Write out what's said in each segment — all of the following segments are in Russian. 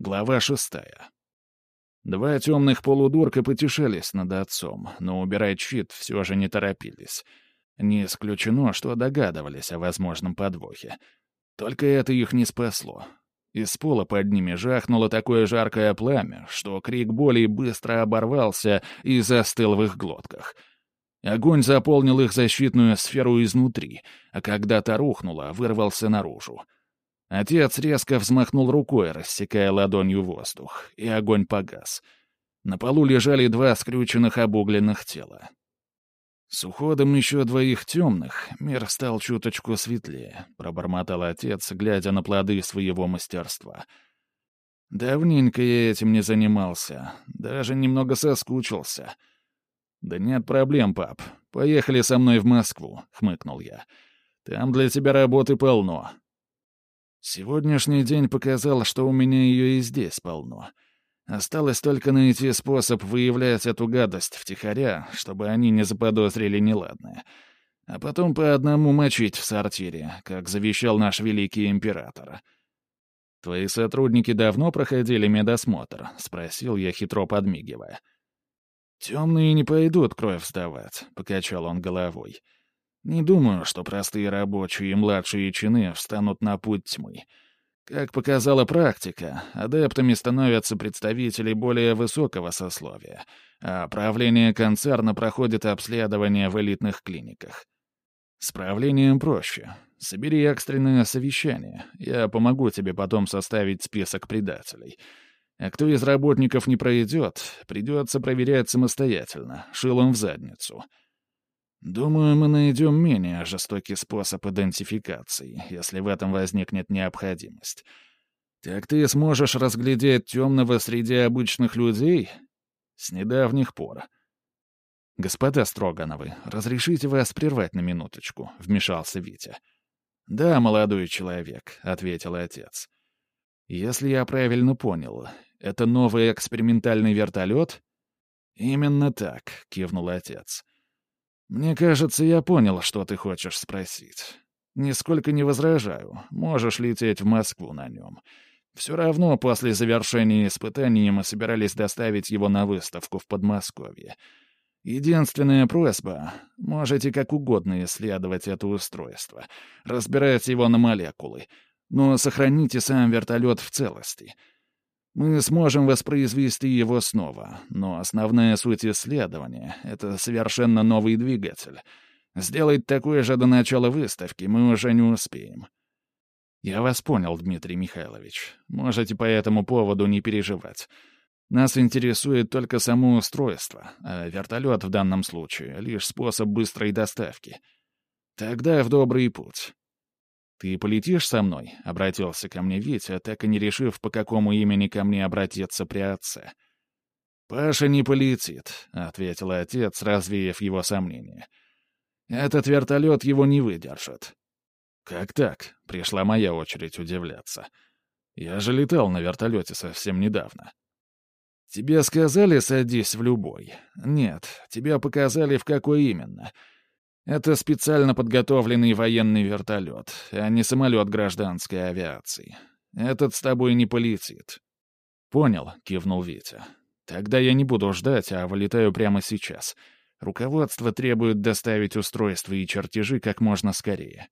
Глава шестая. Два темных полудурка потешались над отцом, но убирать щит все же не торопились. Не исключено, что догадывались о возможном подвохе. Только это их не спасло. Из пола под ними жахнуло такое жаркое пламя, что крик боли быстро оборвался и застыл в их глотках. Огонь заполнил их защитную сферу изнутри, а когда та рухнула, вырвался наружу. Отец резко взмахнул рукой, рассекая ладонью воздух, и огонь погас. На полу лежали два скрюченных обугленных тела. С уходом еще двоих темных мир стал чуточку светлее, пробормотал отец, глядя на плоды своего мастерства. Давненько я этим не занимался, даже немного соскучился. «Да нет проблем, пап. Поехали со мной в Москву», — хмыкнул я. «Там для тебя работы полно. Сегодняшний день показал, что у меня ее и здесь полно. Осталось только найти способ выявлять эту гадость втихаря, чтобы они не заподозрили неладное. А потом по одному мочить в сортире, как завещал наш великий император. «Твои сотрудники давно проходили медосмотр?» — спросил я, хитро подмигивая. «Темные не пойдут кровь сдавать», — покачал он головой. Не думаю, что простые рабочие и младшие чины встанут на путь тьмы. Как показала практика, адептами становятся представители более высокого сословия, а правление концерна проходит обследование в элитных клиниках. С правлением проще. Собери экстренное совещание. Я помогу тебе потом составить список предателей. А кто из работников не пройдет, придется проверять самостоятельно, шилом в задницу. Думаю, мы найдем менее жестокий способ идентификации, если в этом возникнет необходимость. Так ты сможешь разглядеть темного среди обычных людей? С недавних пор. «Господа Строгановы, разрешите вас прервать на минуточку», — вмешался Витя. «Да, молодой человек», — ответил отец. «Если я правильно понял, это новый экспериментальный вертолет?» «Именно так», — кивнул отец. «Мне кажется, я понял, что ты хочешь спросить. Нисколько не возражаю. Можешь лететь в Москву на нем. Все равно после завершения испытаний мы собирались доставить его на выставку в Подмосковье. Единственная просьба — можете как угодно исследовать это устройство, разбирать его на молекулы, но сохраните сам вертолет в целости». Мы сможем воспроизвести его снова, но основная суть исследования — это совершенно новый двигатель. Сделать такое же до начала выставки мы уже не успеем. Я вас понял, Дмитрий Михайлович. Можете по этому поводу не переживать. Нас интересует только само устройство, а вертолет в данном случае — лишь способ быстрой доставки. Тогда в добрый путь. «Ты полетишь со мной?» — обратился ко мне Витя, так и не решив, по какому имени ко мне обратиться при отце. «Паша не полетит», — ответил отец, развеяв его сомнения. «Этот вертолет его не выдержит». «Как так?» — пришла моя очередь удивляться. «Я же летал на вертолете совсем недавно». «Тебе сказали, садись в любой?» «Нет, тебя показали, в какой именно». Это специально подготовленный военный вертолет, а не самолет гражданской авиации. Этот с тобой не полетит». «Понял», — кивнул Витя. «Тогда я не буду ждать, а вылетаю прямо сейчас. Руководство требует доставить устройства и чертежи как можно скорее».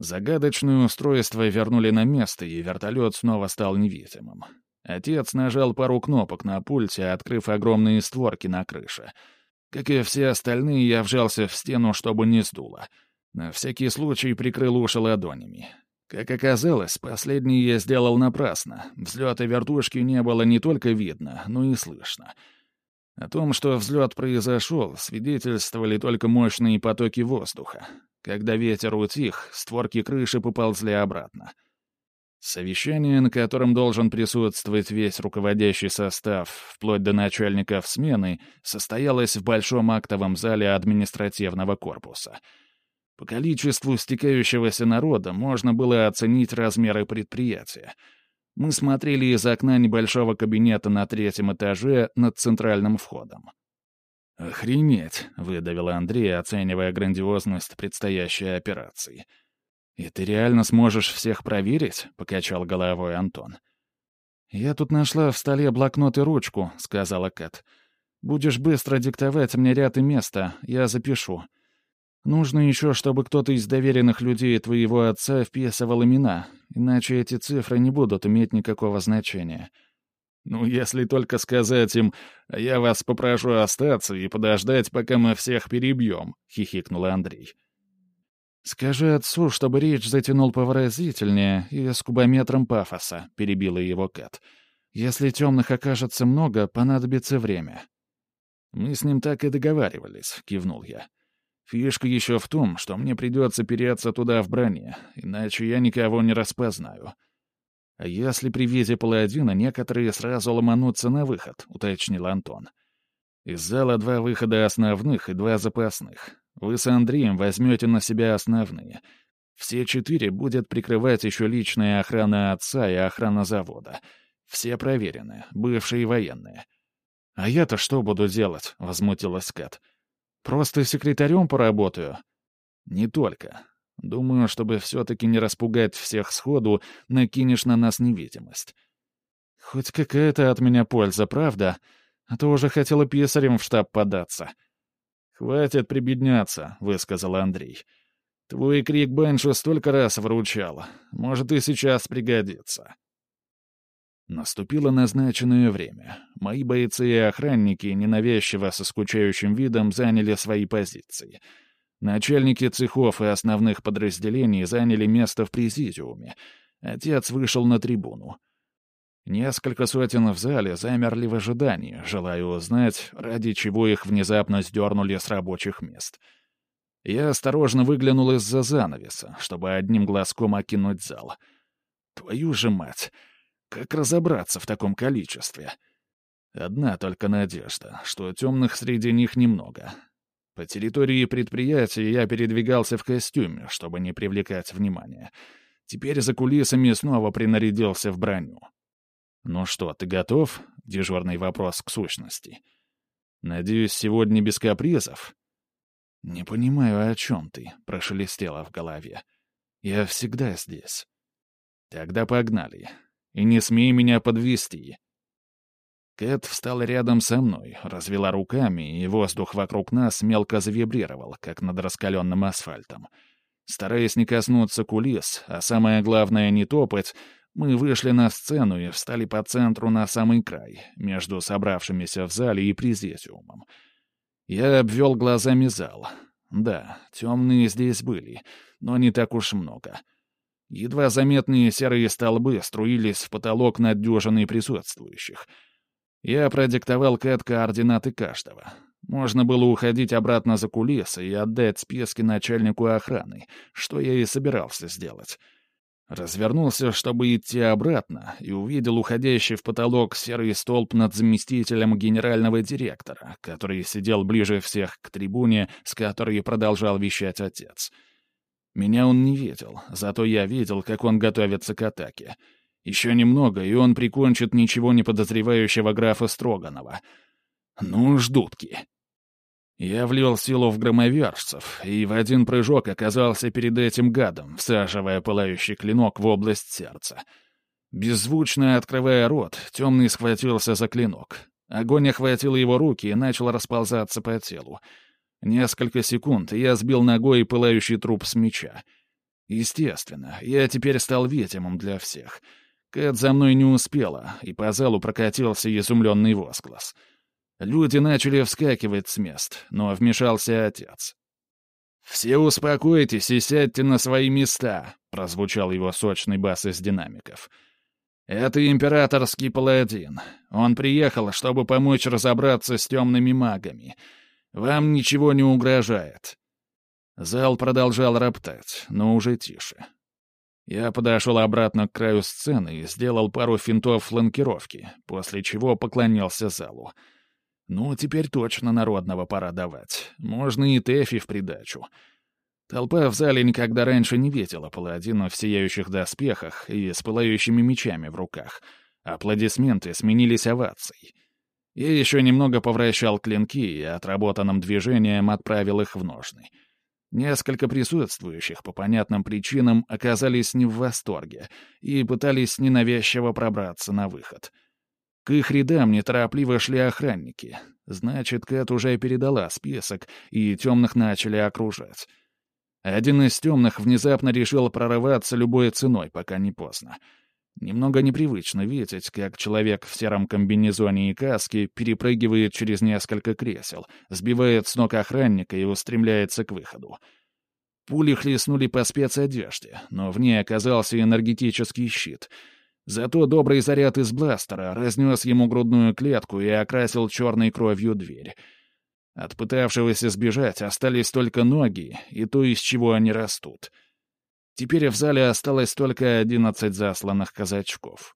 Загадочное устройство вернули на место, и вертолет снова стал невидимым. Отец нажал пару кнопок на пульте, открыв огромные створки на крыше — как и все остальные, я вжался в стену, чтобы не сдуло. На всякий случай прикрыл уши ладонями. Как оказалось, последний я сделал напрасно. Взлета вертушки не было не только видно, но и слышно. О том, что взлет произошел, свидетельствовали только мощные потоки воздуха. Когда ветер утих, створки крыши поползли обратно. Совещание, на котором должен присутствовать весь руководящий состав, вплоть до начальников смены, состоялось в большом актовом зале административного корпуса. По количеству стекающегося народа можно было оценить размеры предприятия. Мы смотрели из окна небольшого кабинета на третьем этаже над центральным входом. «Охренеть!» — выдавил Андрей, оценивая грандиозность предстоящей операции — «И ты реально сможешь всех проверить?» — покачал головой Антон. «Я тут нашла в столе блокнот и ручку», — сказала Кэт. «Будешь быстро диктовать мне ряд и место, я запишу. Нужно еще, чтобы кто-то из доверенных людей твоего отца вписывал имена, иначе эти цифры не будут иметь никакого значения». «Ну, если только сказать им, я вас попрошу остаться и подождать, пока мы всех перебьем», — хихикнул Андрей. «Скажи отцу, чтобы речь затянул повыразительнее и с кубометром пафоса», — перебила его Кэт. «Если темных окажется много, понадобится время». «Мы с ним так и договаривались», — кивнул я. «Фишка еще в том, что мне придется переться туда в броне, иначе я никого не распознаю». «А если при виде паладина некоторые сразу ломанутся на выход», — уточнил Антон. «Из зала два выхода основных и два запасных. Вы с Андреем возьмете на себя основные. Все четыре будет прикрывать еще личная охрана отца и охрана завода. Все проверены, бывшие военные. «А я-то что буду делать?» — возмутилась Кэт. «Просто секретарем поработаю». «Не только. Думаю, чтобы все-таки не распугать всех сходу, накинешь на нас невидимость». «Хоть какая-то от меня польза, правда? А то уже хотела писарем в штаб податься». «Хватит прибедняться», — высказал Андрей. «Твой крик Беншу столько раз вручал. Может, и сейчас пригодится». Наступило назначенное время. Мои бойцы и охранники, ненавязчиво со скучающим видом, заняли свои позиции. Начальники цехов и основных подразделений заняли место в президиуме. Отец вышел на трибуну. Несколько сотен в зале замерли в ожидании, желая узнать, ради чего их внезапно сдернули с рабочих мест. Я осторожно выглянул из-за занавеса, чтобы одним глазком окинуть зал. Твою же мать! Как разобраться в таком количестве? Одна только надежда, что темных среди них немного. По территории предприятия я передвигался в костюме, чтобы не привлекать внимания. Теперь за кулисами снова принарядился в броню. «Ну что, ты готов?» — дежурный вопрос к сущности. «Надеюсь, сегодня без капризов?» «Не понимаю, о чем ты», — прошелестело в голове. «Я всегда здесь». «Тогда погнали. И не смей меня подвести». Кэт встала рядом со мной, развела руками, и воздух вокруг нас мелко завибрировал, как над раскаленным асфальтом. Стараясь не коснуться кулис, а самое главное — не топать, мы вышли на сцену и встали по центру на самый край, между собравшимися в зале и президиумом. Я обвел глазами зал. Да, темные здесь были, но не так уж много. Едва заметные серые столбы струились в потолок над дюжиной присутствующих. Я продиктовал Кэт координаты каждого. Можно было уходить обратно за кулисы и отдать списки начальнику охраны, что я и собирался сделать. Развернулся, чтобы идти обратно, и увидел уходящий в потолок серый столб над заместителем генерального директора, который сидел ближе всех к трибуне, с которой продолжал вещать отец. Меня он не видел, зато я видел, как он готовится к атаке. Еще немного, и он прикончит ничего не подозревающего графа Строганова. Ну, ждутки. Я влил силу в громовержцев и в один прыжок оказался перед этим гадом, всаживая пылающий клинок в область сердца. Беззвучно открывая рот, темный схватился за клинок. Огонь охватил его руки и начал расползаться по телу. Несколько секунд, я сбил ногой пылающий труп с меча. Естественно, я теперь стал видимым для всех. Кэт за мной не успела, и по залу прокатился изумленный возглас — Люди начали вскакивать с мест, но вмешался отец. «Все успокойтесь и сядьте на свои места», — прозвучал его сочный бас из динамиков. «Это императорский паладин. Он приехал, чтобы помочь разобраться с темными магами. Вам ничего не угрожает». Зал продолжал роптать, но уже тише. Я подошел обратно к краю сцены и сделал пару финтов фланкировки, после чего поклонился залу — ну, теперь точно народного пора давать. Можно и Тэфи в придачу. Толпа в зале никогда раньше не видела паладина в сияющих доспехах и с пылающими мечами в руках. Аплодисменты сменились овацией. Я еще немного повращал клинки и отработанным движением отправил их в ножны. Несколько присутствующих по понятным причинам оказались не в восторге и пытались ненавязчиво пробраться на выход. К их рядам неторопливо шли охранники. Значит, Кэт уже передала список, и темных начали окружать. Один из темных внезапно решил прорываться любой ценой, пока не поздно. Немного непривычно видеть, как человек в сером комбинезоне и каске перепрыгивает через несколько кресел, сбивает с ног охранника и устремляется к выходу. Пули хлестнули по спецодежде, но в ней оказался энергетический щит. Зато добрый заряд из бластера разнес ему грудную клетку и окрасил черной кровью дверь. От пытавшегося сбежать остались только ноги и то, из чего они растут — Теперь в зале осталось только одиннадцать засланных казачков.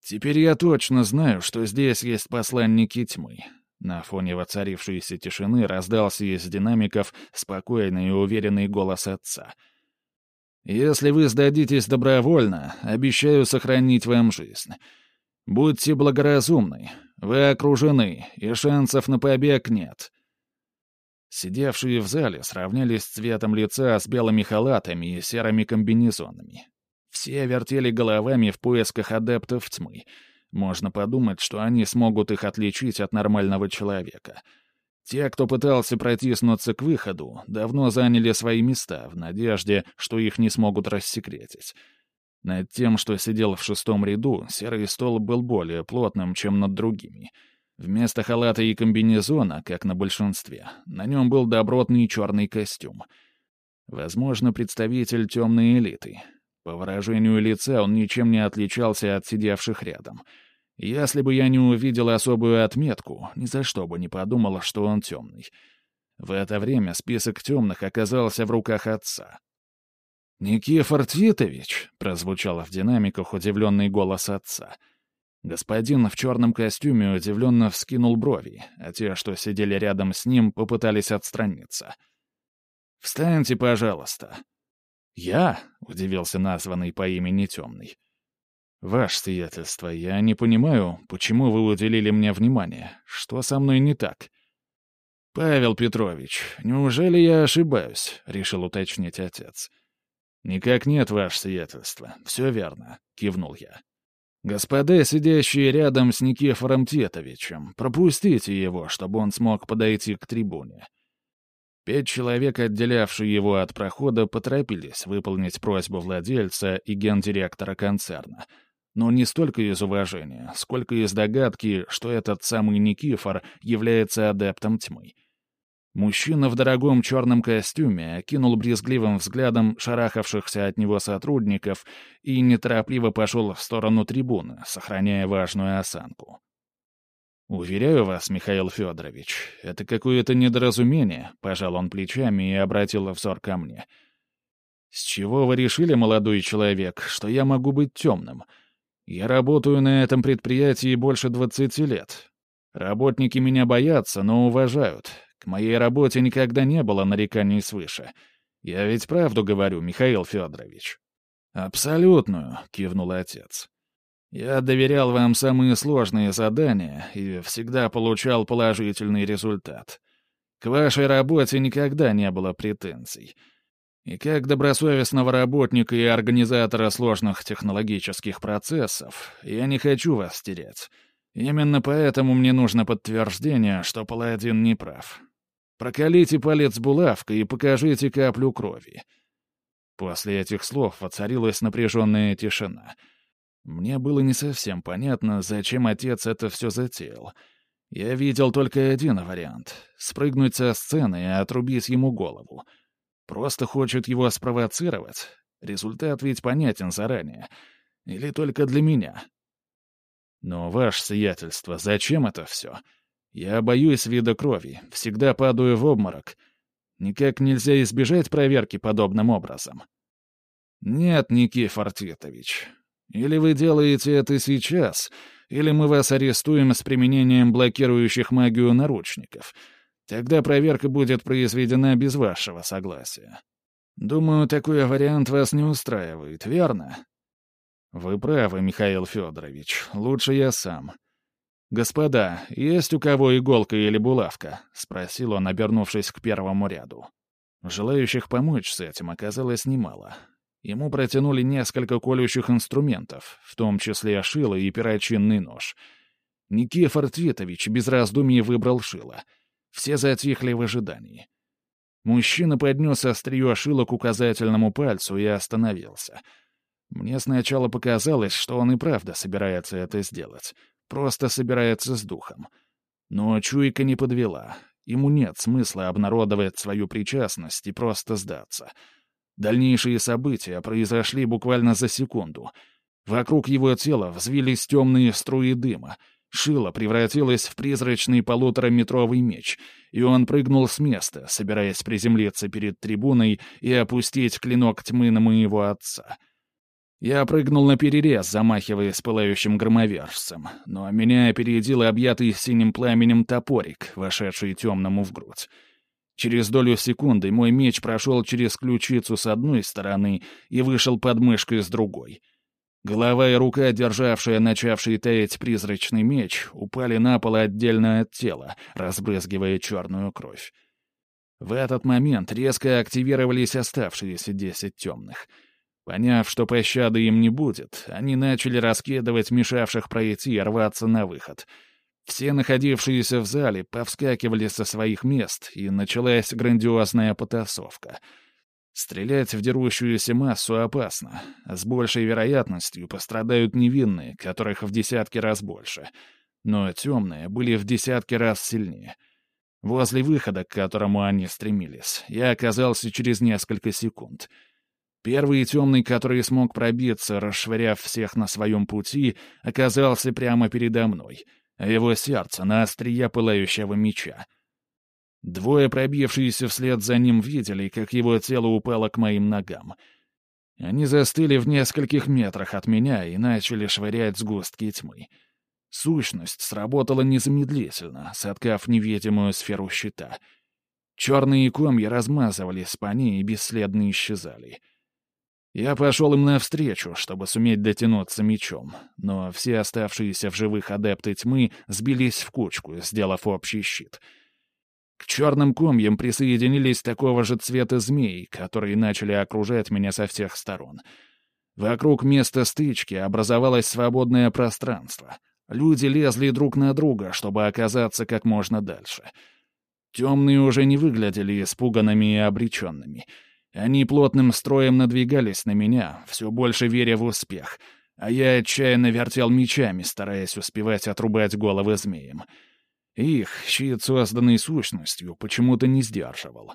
Теперь я точно знаю, что здесь есть посланники тьмы. На фоне воцарившейся тишины раздался из динамиков спокойный и уверенный голос отца. «Если вы сдадитесь добровольно, обещаю сохранить вам жизнь. Будьте благоразумны, вы окружены, и шансов на побег нет. Сидевшие в зале сравнялись цветом лица с белыми халатами и серыми комбинезонами. Все вертели головами в поисках адептов тьмы. Можно подумать, что они смогут их отличить от нормального человека. Те, кто пытался протиснуться к выходу, давно заняли свои места в надежде, что их не смогут рассекретить. Над тем, что сидел в шестом ряду, серый стол был более плотным, чем над другими — Вместо халата и комбинезона, как на большинстве, на нем был добротный черный костюм. Возможно, представитель темной элиты. По выражению лица он ничем не отличался от сидевших рядом. Если бы я не увидел особую отметку, ни за что бы не подумал, что он темный. В это время список темных оказался в руках отца. «Никифор Титович!» — прозвучал в динамиках удивленный голос отца — Господин в черном костюме удивленно вскинул брови, а те, что сидели рядом с ним, попытались отстраниться. «Встаньте, пожалуйста». «Я?» — удивился названный по имени Темный. «Ваше сиятельство, я не понимаю, почему вы уделили мне внимание. Что со мной не так?» «Павел Петрович, неужели я ошибаюсь?» — решил уточнить отец. «Никак нет, ваше сиятельство. Все верно», — кивнул я. «Господа, сидящие рядом с Никифором Тетовичем, пропустите его, чтобы он смог подойти к трибуне». Пять человек, отделявшие его от прохода, поторопились выполнить просьбу владельца и гендиректора концерна. Но не столько из уважения, сколько из догадки, что этот самый Никифор является адептом тьмы. Мужчина в дорогом черном костюме окинул брезгливым взглядом шарахавшихся от него сотрудников и неторопливо пошел в сторону трибуны, сохраняя важную осанку. «Уверяю вас, Михаил Федорович, это какое-то недоразумение», — пожал он плечами и обратил взор ко мне. «С чего вы решили, молодой человек, что я могу быть темным? Я работаю на этом предприятии больше двадцати лет. Работники меня боятся, но уважают, к моей работе никогда не было нареканий свыше. Я ведь правду говорю, Михаил Федорович. «Абсолютную», — кивнул отец. «Я доверял вам самые сложные задания и всегда получал положительный результат. К вашей работе никогда не было претензий. И как добросовестного работника и организатора сложных технологических процессов, я не хочу вас терять. Именно поэтому мне нужно подтверждение, что паладин не прав. Прокалите палец булавкой и покажите каплю крови». После этих слов воцарилась напряженная тишина. Мне было не совсем понятно, зачем отец это все затеял. Я видел только один вариант — спрыгнуть со сцены и отрубить ему голову. Просто хочет его спровоцировать. Результат ведь понятен заранее. Или только для меня. Но, ваше сиятельство, зачем это все? — я боюсь вида крови, всегда падаю в обморок. Никак нельзя избежать проверки подобным образом. Нет, Никифор Титович. Или вы делаете это сейчас, или мы вас арестуем с применением блокирующих магию наручников. Тогда проверка будет произведена без вашего согласия. Думаю, такой вариант вас не устраивает, верно? Вы правы, Михаил Федорович. Лучше я сам. «Господа, есть у кого иголка или булавка?» — спросил он, обернувшись к первому ряду. Желающих помочь с этим оказалось немало. Ему протянули несколько колющих инструментов, в том числе шило и перочинный нож. Никифор Твитович без раздумий выбрал шило. Все затихли в ожидании. Мужчина поднес острие шила к указательному пальцу и остановился. Мне сначала показалось, что он и правда собирается это сделать. Просто собирается с духом. Но чуйка не подвела. Ему нет смысла обнародовать свою причастность и просто сдаться. Дальнейшие события произошли буквально за секунду. Вокруг его тела взвились темные струи дыма — Шило превратилось в призрачный полутораметровый меч, и он прыгнул с места, собираясь приземлиться перед трибуной и опустить клинок тьмы на моего отца. Я прыгнул на перерез, замахиваясь пылающим громовержцем, но меня опередил объятый синим пламенем топорик, вошедший темному в грудь. Через долю секунды мой меч прошел через ключицу с одной стороны и вышел под мышкой с другой — Голова и рука, державшая начавший таять призрачный меч, упали на пол отдельно от тела, разбрызгивая черную кровь. В этот момент резко активировались оставшиеся десять темных. Поняв, что пощады им не будет, они начали раскидывать мешавших пройти и рваться на выход. Все находившиеся в зале повскакивали со своих мест, и началась грандиозная потасовка — Стрелять в дерущуюся массу опасно. С большей вероятностью пострадают невинные, которых в десятки раз больше. Но темные были в десятки раз сильнее. Возле выхода, к которому они стремились, я оказался через несколько секунд. Первый темный, который смог пробиться, расшвыряв всех на своем пути, оказался прямо передо мной, а его сердце на острие пылающего меча — Двое, пробившиеся вслед за ним, видели, как его тело упало к моим ногам. Они застыли в нескольких метрах от меня и начали швырять сгустки тьмы. Сущность сработала незамедлительно, соткав невидимую сферу щита. Черные комья размазывались по ней и бесследно исчезали. Я пошел им навстречу, чтобы суметь дотянуться мечом, но все оставшиеся в живых адепты тьмы сбились в кучку, сделав общий щит — к черным комьям присоединились такого же цвета змеи, которые начали окружать меня со всех сторон. Вокруг места стычки образовалось свободное пространство. Люди лезли друг на друга, чтобы оказаться как можно дальше. Темные уже не выглядели испуганными и обреченными. Они плотным строем надвигались на меня, все больше веря в успех, а я отчаянно вертел мечами, стараясь успевать отрубать головы змеям. Их, щит, созданный сущностью, почему-то не сдерживал.